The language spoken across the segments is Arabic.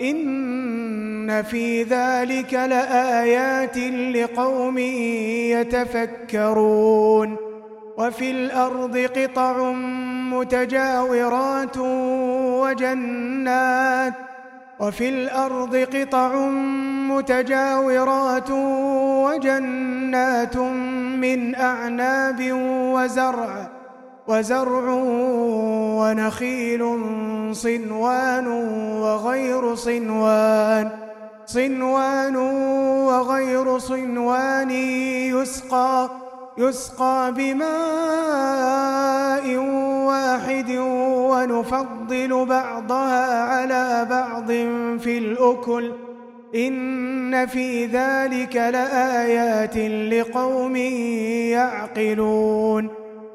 ان في ذلك لآيات لقوم يتفكرون وفي الأرض قطع متجاورات وجنات وفي الأرض قطع متجاورات وجنات من اعناب وزرع وزرع ونخيل صنوان وغير صنوان. صنوان وغير صنوان يسقى يسقى بماء واحد ونفضل بعضها على بعض في الأكل. إن في ذلك لآيات لقوم يعقلون.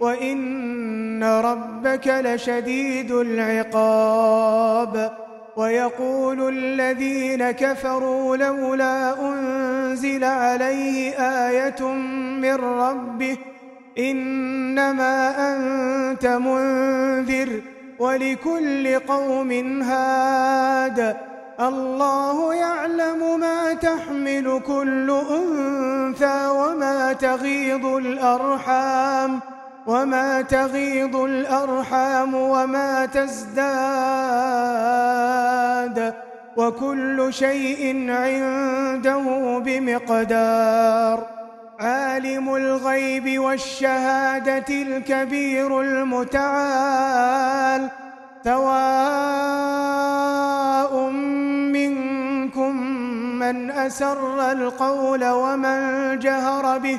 وإن ربك لشديد العقاب ويقول الذين كفروا لولا أنزل عليه آية من ربه إنما أنت منذر ولكل قوم هاد الله يعلم ما تحمل كل أنثى وما تغيض الأرحام وما تغيض الأرحام وما تزداد وكل شيء عنده بمقدار عالم الغيب والشهادة الكبير المتعال سواء منكم من أسر القول ومن جهر به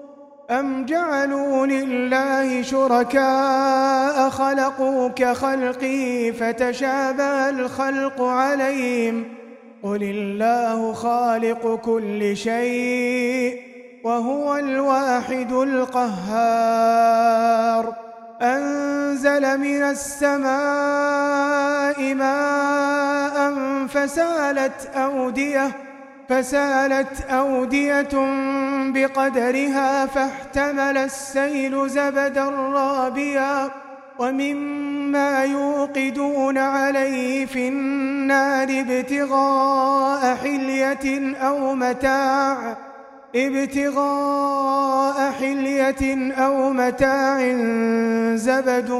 أم جعلوا لله شركاء خلقوا كخلقي فتشابه الخلق عليهم قل الله خالق كل شيء وهو الواحد القهار أنزل من السماء ماء فسالت أودية فسالت أودية بقدرها فاحتمل السيل زبدا رابيا ومما يوقدون عليه في النار ابتغاء حلية أو متاع ابتغاء حلية أو متاع زبد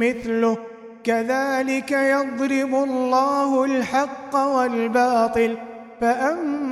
مثله. كذلك يضرب الله الحق والباطل. فأما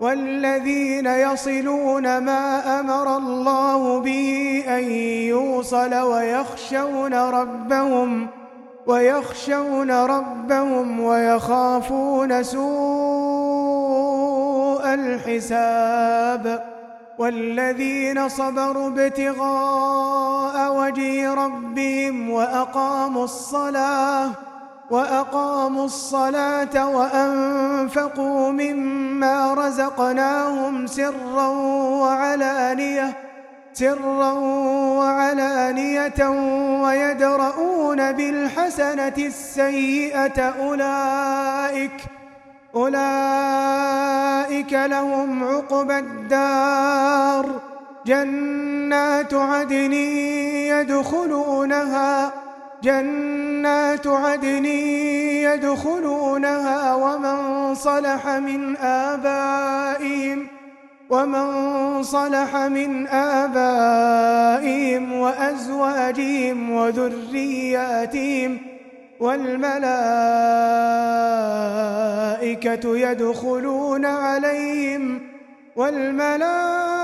والذين يصلون ما أمر الله به أن يوصل ويخشون ربهم ويخشون ربهم ويخافون سوء الحساب والذين صبروا ابتغاء وجه ربهم وأقاموا الصلاة وأقاموا الصلاة وأنفقوا مما رزقناهم سرا وعلانية سرا وعلانية ويدرؤون بالحسنة السيئة أولئك أولئك لهم عقبى الدار. جنات عدن يدخلونها جنات عدن يدخلونها ومن صلح من آبائهم ومن صلح من آبائهم وأزواجهم وذرياتهم والملائكة يدخلون عليهم والملائكة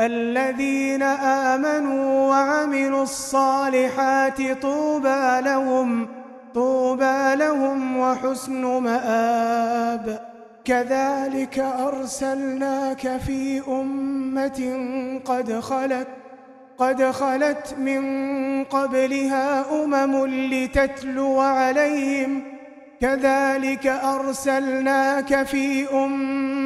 الذين آمنوا وعملوا الصالحات طوبى لهم طوبى لهم وحسن مآب. كذلك أرسلناك في أمة قد خلت قد خلت من قبلها أمم لتتلو عليهم. كذلك أرسلناك في أمة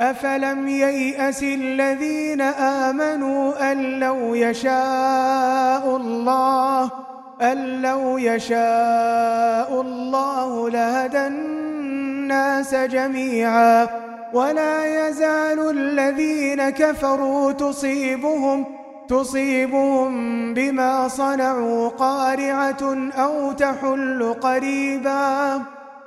أفلم ييأس الذين آمنوا أن لو يشاء الله أن لو يشاء الله لهدى الناس جميعا ولا يزال الذين كفروا تصيبهم تصيبهم بما صنعوا قارعة أو تحل قريباً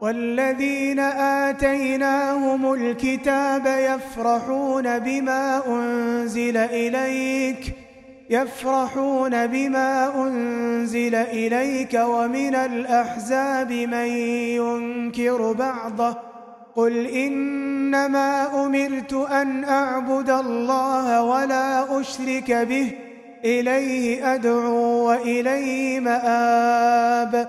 والذين آتيناهم الكتاب يفرحون بما أنزل إليك يفرحون بما أنزل إليك ومن الأحزاب من ينكر بعضه. قل إنما أمرت أن أعبد الله ولا أشرك به إليه أدعو وإليه مآب.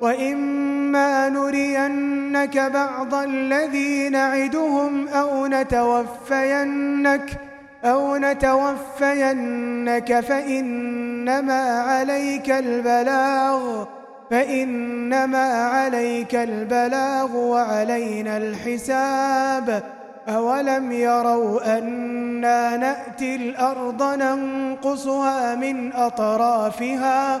وإما نرينك بعض الذي نعدهم أو نتوفينك أو نتوفينك فإنما عليك البلاغ فإنما عليك البلاغ وعلينا الحساب أولم يروا أنا نأتي الأرض ننقصها من أطرافها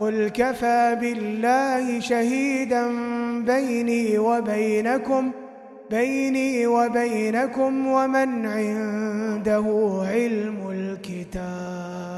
قل كفى بالله شهيدا بيني وبينكم بيني وبينكم ومن عنده علم الكتاب.